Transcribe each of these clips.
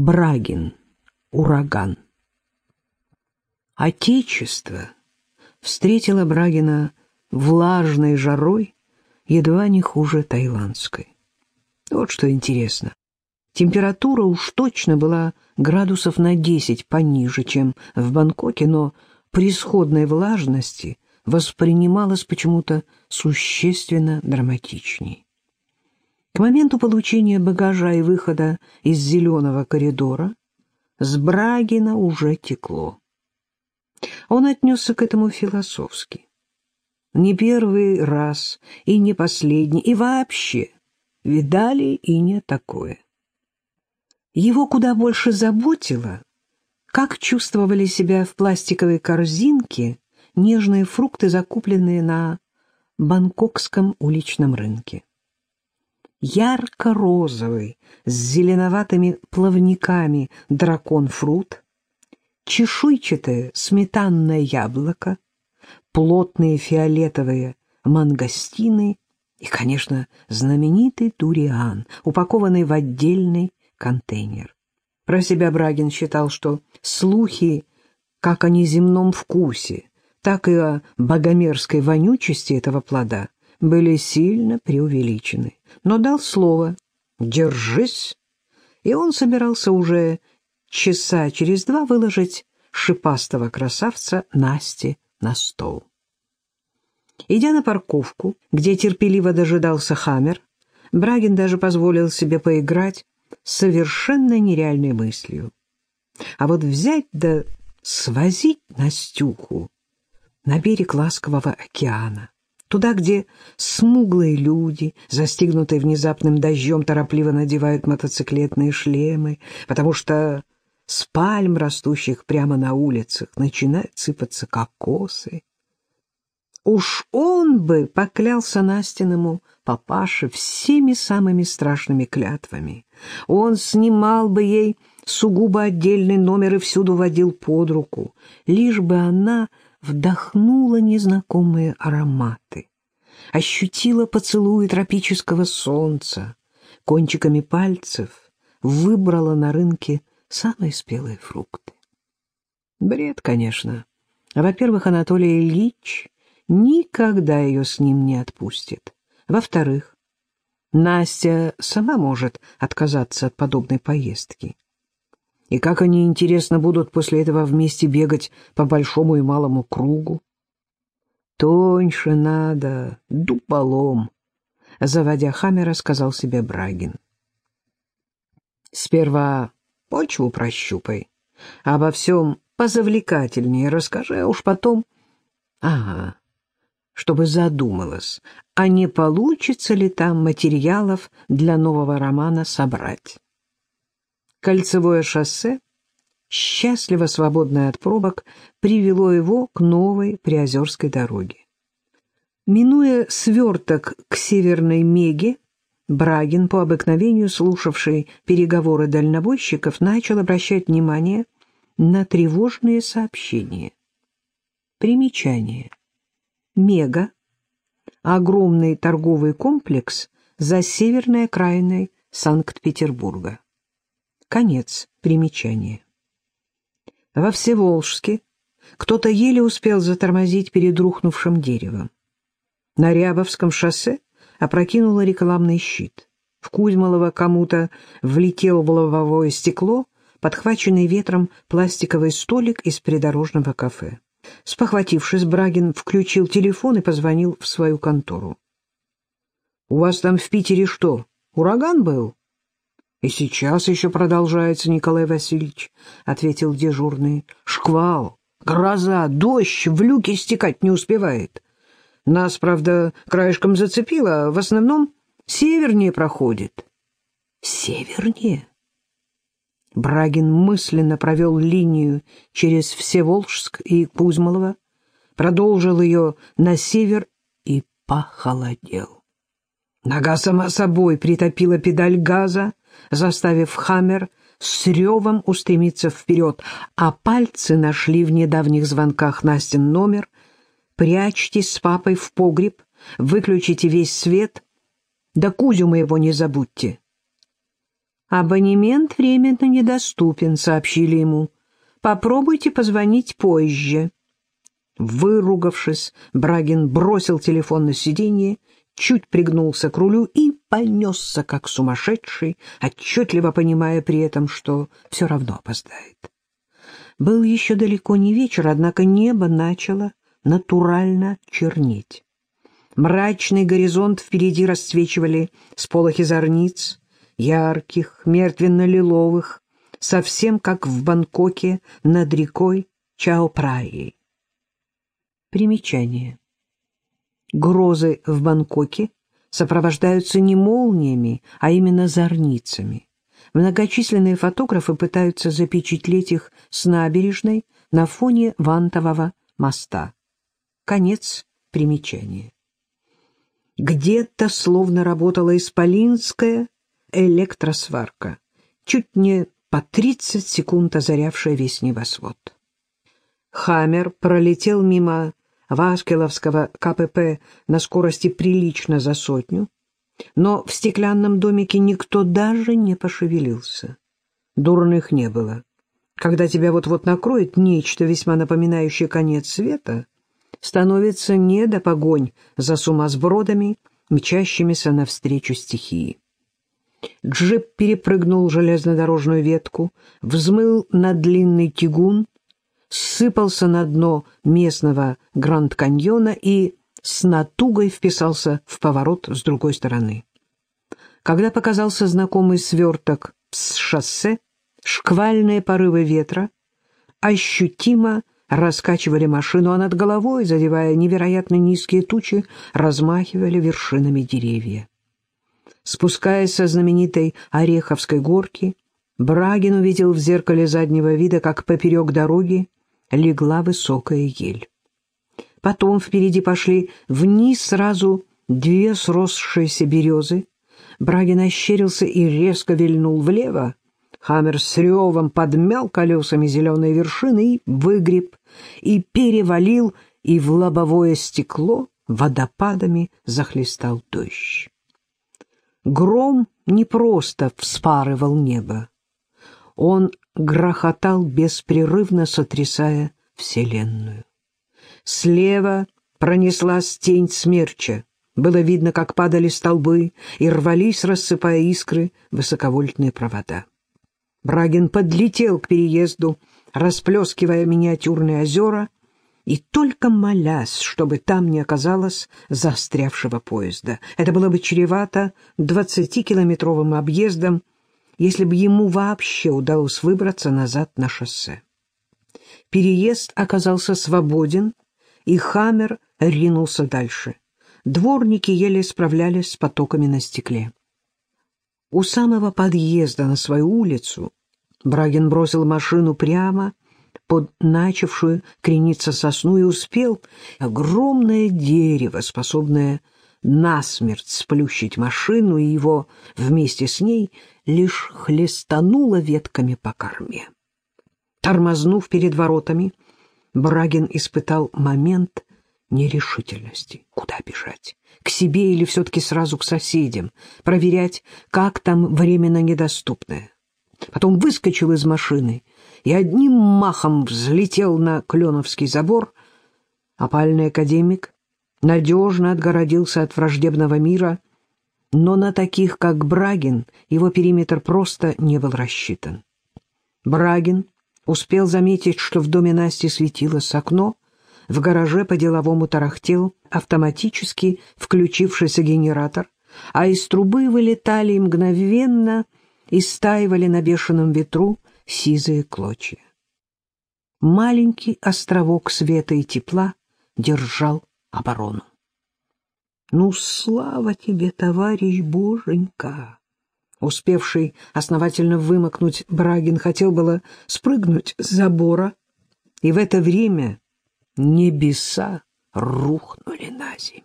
Брагин. Ураган. Отечество встретило Брагина влажной жарой, едва не хуже тайландской. Вот что интересно. Температура уж точно была градусов на 10 пониже, чем в Бангкоке, но при сходной влажности воспринималась почему-то существенно драматичней. К моменту получения багажа и выхода из зеленого коридора с Брагина уже текло. Он отнесся к этому философски. Не первый раз и не последний, и вообще видали и не такое. Его куда больше заботило, как чувствовали себя в пластиковой корзинке нежные фрукты, закупленные на бангкокском уличном рынке. Ярко-розовый, с зеленоватыми плавниками дракон-фрут, чешуйчатое сметанное яблоко, плотные фиолетовые мангостины и, конечно, знаменитый дуриан, упакованный в отдельный контейнер. Про себя Брагин считал, что слухи как о неземном вкусе, так и о богомерзкой вонючести этого плода были сильно преувеличены. Но дал слово «держись», и он собирался уже часа через два выложить шипастого красавца Насти на стол. Идя на парковку, где терпеливо дожидался Хаммер, Брагин даже позволил себе поиграть совершенно нереальной мыслью. А вот взять да свозить Настюху на берег ласкового океана, туда, где смуглые люди, застигнутые внезапным дождем, торопливо надевают мотоциклетные шлемы, потому что с пальм, растущих прямо на улицах, начинают сыпаться кокосы. Уж он бы поклялся Настиному папаше всеми самыми страшными клятвами. Он снимал бы ей сугубо отдельный номер и всюду водил под руку, лишь бы она вдохнула незнакомые ароматы, ощутила поцелуи тропического солнца, кончиками пальцев выбрала на рынке самые спелые фрукты. Бред, конечно. Во-первых, Анатолий Ильич никогда ее с ним не отпустит. Во-вторых, Настя сама может отказаться от подобной поездки. И как они, интересно, будут после этого вместе бегать по большому и малому кругу? Тоньше надо, дуполом, заводя Хаммера, сказал себе Брагин. Сперва почву прощупай, обо всем позавлекательнее расскажи, а уж потом... Ага, чтобы задумалась, а не получится ли там материалов для нового романа собрать. Кольцевое шоссе, счастливо свободное от пробок, привело его к новой Приозерской дороге. Минуя сверток к северной Меге, Брагин, по обыкновению слушавший переговоры дальнобойщиков, начал обращать внимание на тревожные сообщения. Примечание. Мега — огромный торговый комплекс за северной окраиной Санкт-Петербурга. Конец примечания. Во Всеволжске кто-то еле успел затормозить перед рухнувшим деревом. На Рябовском шоссе опрокинуло рекламный щит. В Кузьмолово кому-то влетел в лобовое стекло, подхваченный ветром пластиковый столик из придорожного кафе. Спохватившись, Брагин включил телефон и позвонил в свою контору. — У вас там в Питере что, ураган был? — И сейчас еще продолжается, Николай Васильевич, — ответил дежурный. — Шквал, гроза, дождь, в люке стекать не успевает. Нас, правда, краешком зацепило, в основном севернее проходит. — Севернее? Брагин мысленно провел линию через Всеволжск и Кузмолово, продолжил ее на север и похолодел. Нога сама собой притопила педаль газа, заставив Хаммер с ревом устремиться вперед, а пальцы нашли в недавних звонках Настин номер «Прячьтесь с папой в погреб, выключите весь свет, да Кузю моего не забудьте». «Абонемент временно недоступен», — сообщили ему. «Попробуйте позвонить позже». Выругавшись, Брагин бросил телефон на сиденье, чуть пригнулся к рулю и понесся, как сумасшедший, отчетливо понимая при этом, что все равно опоздает. Был еще далеко не вечер, однако небо начало натурально чернеть. Мрачный горизонт впереди расцвечивали сполохи зорниц, ярких, мертвенно-лиловых, совсем как в Бангкоке над рекой Чао-Праей. Примечание. Грозы в Бангкоке сопровождаются не молниями, а именно зорницами. Многочисленные фотографы пытаются запечатлеть их с набережной на фоне вантового моста. Конец примечания. Где-то словно работала исполинская электросварка, чуть не по 30 секунд озарявшая весь небосвод. Хаммер пролетел мимо Вашкеловского КПП на скорости прилично за сотню, но в стеклянном домике никто даже не пошевелился. Дурных не было. Когда тебя вот-вот накроет нечто, весьма напоминающее конец света, становится не до погонь за сумасбродами, мчащимися навстречу стихии. Джип перепрыгнул железнодорожную ветку, взмыл на длинный тягун, сыпался на дно местного Гранд-каньона и с натугой вписался в поворот с другой стороны. Когда показался знакомый сверток с шоссе, шквальные порывы ветра ощутимо раскачивали машину, а над головой, задевая невероятно низкие тучи, размахивали вершинами деревья. Спускаясь со знаменитой Ореховской горки, Брагин увидел в зеркале заднего вида, как поперек дороги легла высокая ель. Потом впереди пошли вниз сразу две сросшиеся березы. Брагин ощерился и резко вильнул влево. Хаммер с ревом подмял колесами зеленые вершины и выгреб, и перевалил, и в лобовое стекло водопадами захлестал дождь. Гром не просто вспарывал небо. Он грохотал беспрерывно, сотрясая Вселенную. Слева пронеслась тень смерча. Было видно, как падали столбы и рвались, рассыпая искры, высоковольтные провода. Брагин подлетел к переезду, расплескивая миниатюрные озера, и только молясь, чтобы там не оказалось застрявшего поезда. Это было бы чревато двадцатикилометровым объездом, если бы ему вообще удалось выбраться назад на шоссе. Переезд оказался свободен, и Хаммер ринулся дальше. Дворники еле справлялись с потоками на стекле. У самого подъезда на свою улицу Брагин бросил машину прямо под начавшую крениться сосну и успел огромное дерево, способное насмерть сплющить машину, и его вместе с ней лишь хлестануло ветками по корме. Тормознув перед воротами, Брагин испытал момент нерешительности. Куда бежать? К себе или все-таки сразу к соседям? Проверять, как там временно недоступное? Потом выскочил из машины и одним махом взлетел на Кленовский забор. Опальный академик надежно отгородился от враждебного мира, но на таких, как Брагин, его периметр просто не был рассчитан. Брагин успел заметить, что в доме Насти светилось окно, в гараже по-деловому тарахтел автоматически включившийся генератор, а из трубы вылетали мгновенно и стаивали на бешеном ветру сизые клочья. Маленький островок света и тепла держал оборону. «Ну, слава тебе, товарищ Боженька!» Успевший основательно вымокнуть, Брагин хотел было спрыгнуть с забора, и в это время небеса рухнули на землю.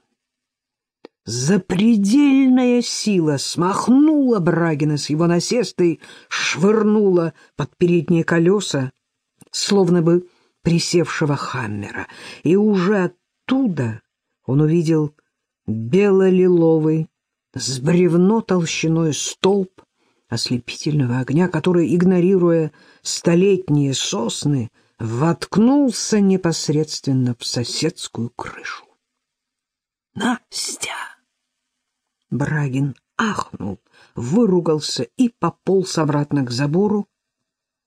Запредельная сила смахнула Брагина с его насеста и швырнула под передние колеса, словно бы присевшего хаммера, и уже оттуда он увидел бело-лиловый с бревно толщиной столб, ослепительного огня, который, игнорируя столетние сосны, воткнулся непосредственно в соседскую крышу. «Настя!» Брагин ахнул, выругался и пополз обратно к забору.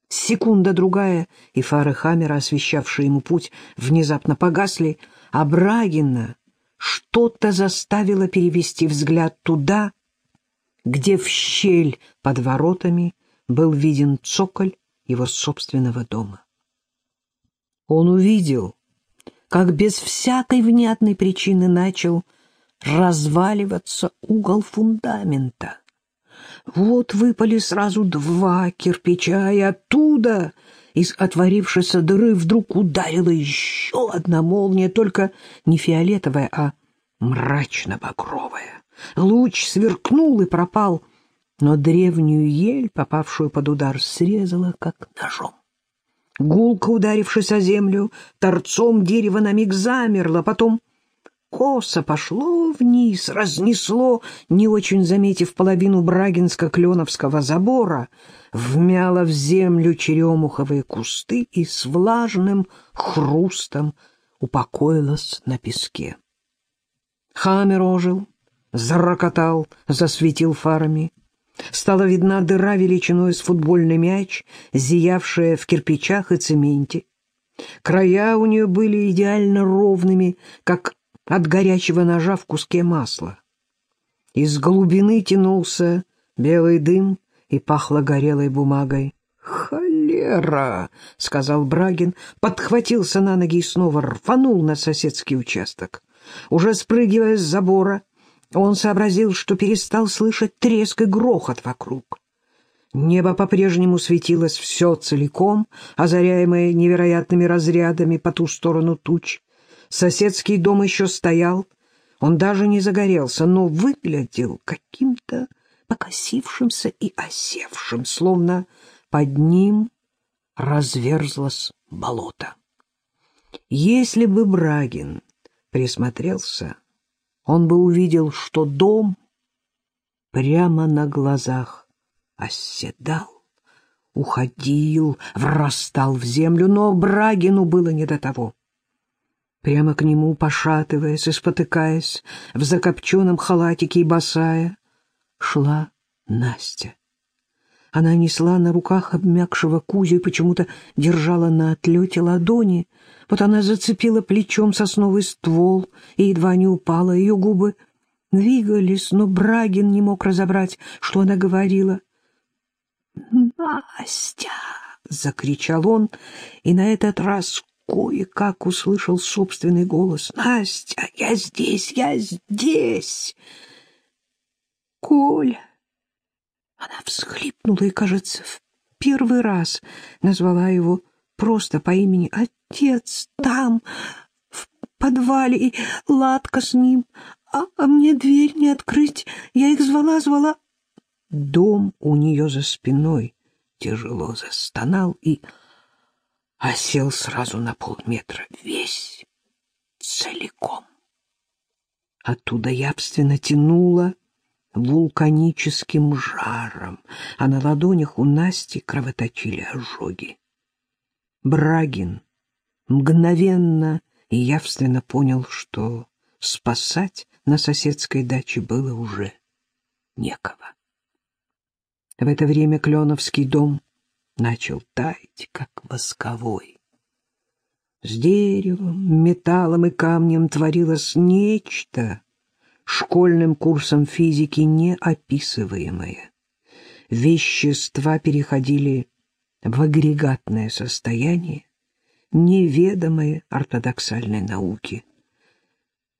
Секунда-другая, и фары Хаммера, освещавшие ему путь, внезапно погасли, а Брагина что-то заставило перевести взгляд туда, где в щель под воротами был виден цоколь его собственного дома. Он увидел, как без всякой внятной причины начал разваливаться угол фундамента. Вот выпали сразу два кирпича, и оттуда, из отворившейся дыры, вдруг ударила еще одна молния, только не фиолетовая, а мрачно-багровая. Луч сверкнул и пропал, но древнюю ель, попавшую под удар, срезала, как ножом. Гулко ударившись о землю, торцом дерева на миг замерло, потом косо пошло вниз, разнесло, не очень заметив половину Брагинско-Кленовского забора, вмяло в землю черемуховые кусты и с влажным хрустом упокоилось на песке. Хаммер ожил, зарокотал, засветил фарами. Стала видна дыра величиной с футбольный мяч, зиявшая в кирпичах и цементе. Края у нее были идеально ровными, как от горячего ножа в куске масла. Из глубины тянулся белый дым и пахло горелой бумагой. «Холера!» — сказал Брагин, подхватился на ноги и снова рванул на соседский участок. Уже спрыгивая с забора, он сообразил, что перестал слышать треск и грохот вокруг. Небо по-прежнему светилось все целиком, озаряемое невероятными разрядами по ту сторону туч. Соседский дом еще стоял, он даже не загорелся, но выглядел каким-то покосившимся и осевшим, словно под ним разверзлось болото. Если бы Брагин присмотрелся, он бы увидел, что дом прямо на глазах оседал, уходил, врастал в землю, но Брагину было не до того. Прямо к нему, пошатываясь и спотыкаясь, в закопченном халатике и босая, шла Настя. Она несла на руках обмякшего Кузю и почему-то держала на отлете ладони. Вот она зацепила плечом сосновый ствол и едва не упала. Ее губы двигались, но Брагин не мог разобрать, что она говорила. «Настя!» — закричал он, и на этот раз кое-как услышал собственный голос. «Настя, я здесь, я здесь!» «Коля!» Она всхлипнула и, кажется, в первый раз назвала его просто по имени «Отец там, в подвале, и Ладка с ним, а, а мне дверь не открыть, я их звала-звала». Дом у нее за спиной тяжело застонал и осел сразу на полметра, весь, целиком. Оттуда явственно тянуло вулканическим жаром, а на ладонях у Насти кровоточили ожоги. Брагин мгновенно и явственно понял, что спасать на соседской даче было уже некого. В это время Кленовский дом начал таять, как восковой. С деревом, металлом и камнем творилось нечто, школьным курсом физики неописываемое. Вещества переходили в агрегатное состояние, неведомое ортодоксальной науке.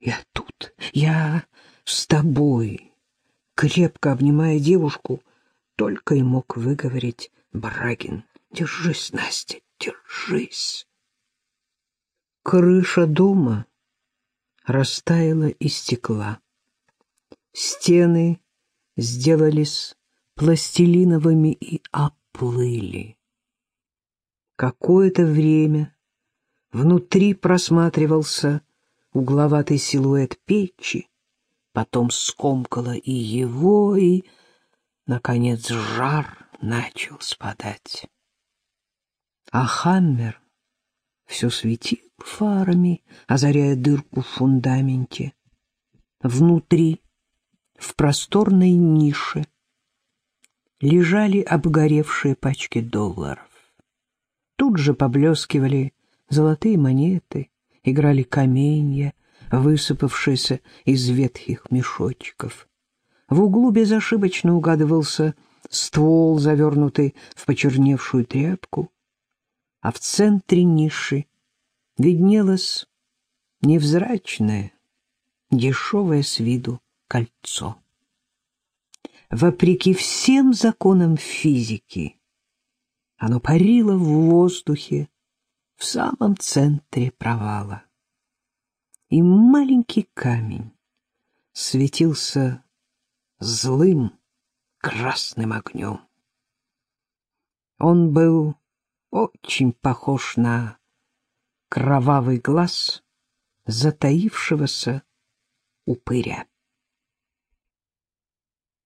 «Я тут, я с тобой», крепко обнимая девушку, только и мог выговорить Брагин. «Держись, Настя, держись!» Крыша дома растаяла из стекла. Стены сделались пластилиновыми и оплыли. Какое-то время внутри просматривался угловатый силуэт печи, потом скомкало и его, и наконец, жар начал спадать. А Хаммер все светил фарами, озаряя дырку в фундаменте. Внутри, в просторной нише, лежали обгоревшие пачки долларов. Тут же поблескивали золотые монеты, играли каменья, высыпавшиеся из ветхих мешочков. В углу безошибочно угадывался ствол, завернутый в почерневшую тряпку, а в центре ниши виднелось невзрачное, дешевое с виду кольцо. Вопреки всем законам физики, оно парило в воздухе в самом центре провала. И маленький камень светился злым красным огнем. Он был очень похож на кровавый глаз затаившегося упыря.